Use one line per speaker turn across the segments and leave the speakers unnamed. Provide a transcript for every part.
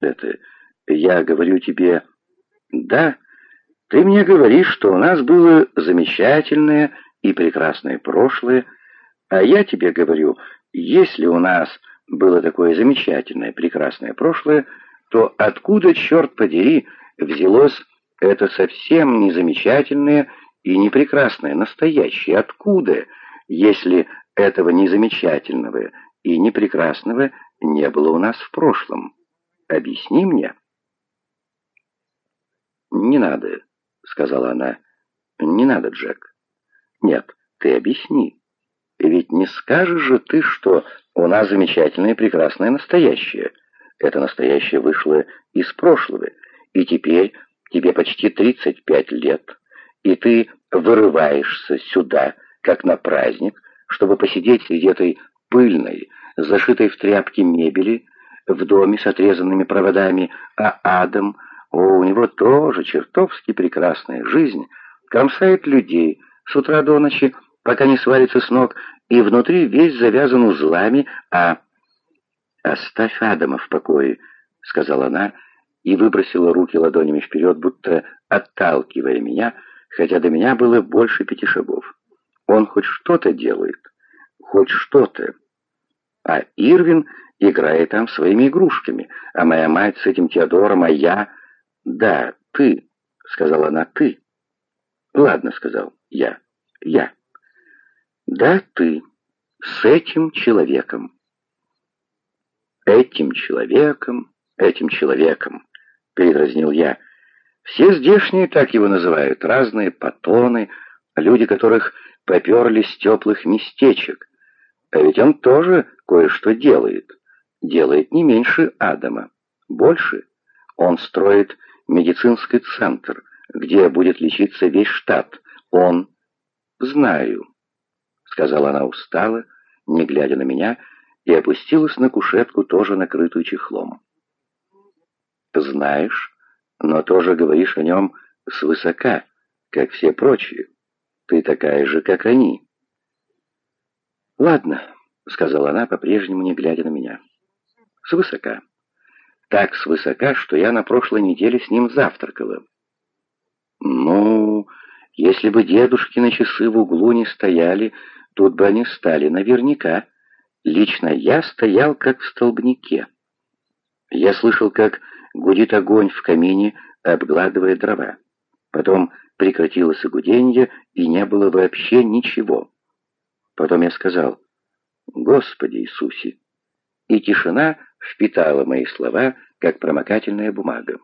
это? Я говорю тебе, да, ты мне говоришь, что у нас было замечательное и прекрасное прошлое, а я тебе говорю, если у нас было такое замечательное, прекрасное прошлое, то откуда, черт подери, взялось это совсем незамечательное и непрекрасное, настоящее? Откуда, если этого незамечательного и непрекрасного не было у нас в прошлом? Объясни мне. «Не надо», — сказала она. «Не надо, Джек». «Нет, ты объясни. Ведь не скажешь же ты, что у нас замечательное и прекрасное настоящее. Это настоящее вышло из прошлого, и теперь тебе почти 35 лет, и ты вырываешься сюда, как на праздник, чтобы посидеть среди этой пыльной, зашитой в тряпки мебели, в доме с отрезанными проводами, а Адам, о, у него тоже чертовски прекрасная жизнь, кромсает людей с утра до ночи, пока не свалится с ног, и внутри весь завязан узлами, а... «Оставь Адама в покое», — сказала она, и выбросила руки ладонями вперед, будто отталкивая меня, хотя до меня было больше пяти шагов. Он хоть что-то делает, хоть что-то. А Ирвин играет там своими игрушками, а моя мать с этим Теодором, а я... «Да, ты», — сказала она, — «ты». «Ладно», — сказал я, — «я». «Да, ты. С этим человеком». «Этим человеком, этим человеком», — передразнил я. «Все здешние так его называют, разные патоны, люди, которых поперли с теплых местечек. А ведь он тоже кое-что делает. Делает не меньше Адама. Больше. Он строит медицинский центр, где будет лечиться весь штат. Он... Знаю сказала она устало, не глядя на меня, и опустилась на кушетку, тоже накрытую чехлом. «Знаешь, но тоже говоришь о нем свысока, как все прочие. Ты такая же, как они». «Ладно», — сказала она, по-прежнему не глядя на меня. «Свысока. Так свысока, что я на прошлой неделе с ним завтракала». «Ну, если бы дедушкины часы в углу не стояли, Тут бы они стали, наверняка. Лично я стоял как в столбнике. Я слышал, как гудит огонь в камине, обгладывая дрова. Потом прекратилось гуденье, и не было вообще ничего. Потом я сказал «Господи Иисусе!» И тишина впитала мои слова, как промокательная бумага.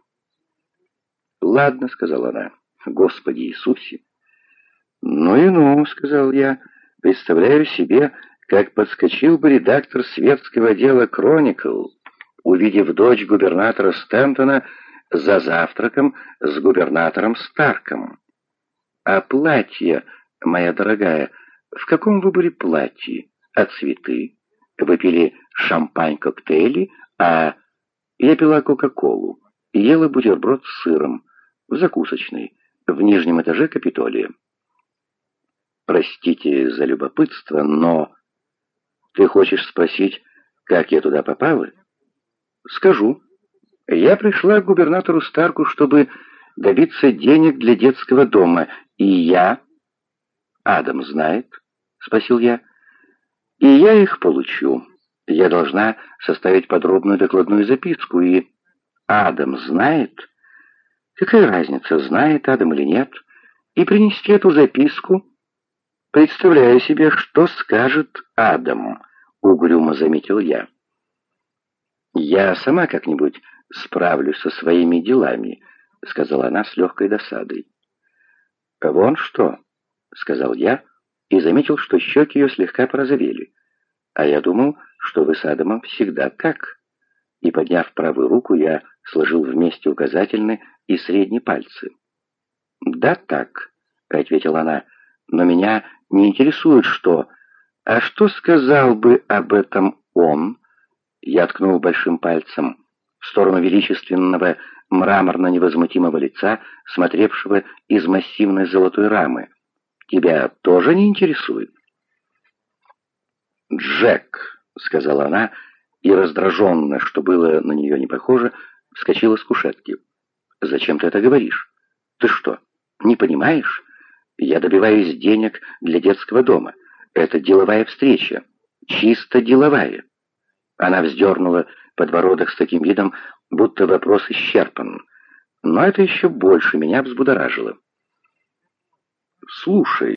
«Ладно», — сказала она, — «Господи Иисусе!» «Ну и ну», — сказал я, — Представляю себе, как подскочил бы редактор светского дела «Кроникл», увидев дочь губернатора Стентона за завтраком с губернатором Старком. А платье, моя дорогая, в каком выборе платье? А цветы? Вы пили шампань-коктейли, а я пила Кока-Колу ела бутерброд с сыром в закусочной в нижнем этаже Капитолия. Простите за любопытство, но... Ты хочешь спросить, как я туда попала? Скажу. Я пришла к губернатору Старку, чтобы добиться денег для детского дома, и я... Адам знает, спросил я. И я их получу. Я должна составить подробную докладную записку, и... Адам знает? Какая разница, знает Адам или нет? И принести эту записку «Представляю себе, что скажет Адам», — угрюмо заметил я. «Я сама как-нибудь справлюсь со своими делами», — сказала она с легкой досадой. «Вон что», — сказал я, и заметил, что щеки ее слегка порозовели. «А я думал, что вы с Адамом всегда так». И, подняв правую руку, я сложил вместе указательный и средний пальцы. «Да так», — ответила она, — «но меня не интересует что. А что сказал бы об этом он? Я ткнул большим пальцем в сторону величественного мраморно-невозмутимого лица, смотревшего из массивной золотой рамы. Тебя тоже не интересует? «Джек», — сказала она, и раздраженно, что было на нее не похоже, вскочила с кушетки. «Зачем ты это говоришь? Ты что, не понимаешь? Я добиваюсь денег для детского дома. Это деловая встреча. Чисто деловая». Она вздернула подбородок с таким видом, будто вопрос исчерпан. Но это еще больше меня взбудоражило. «Слушай,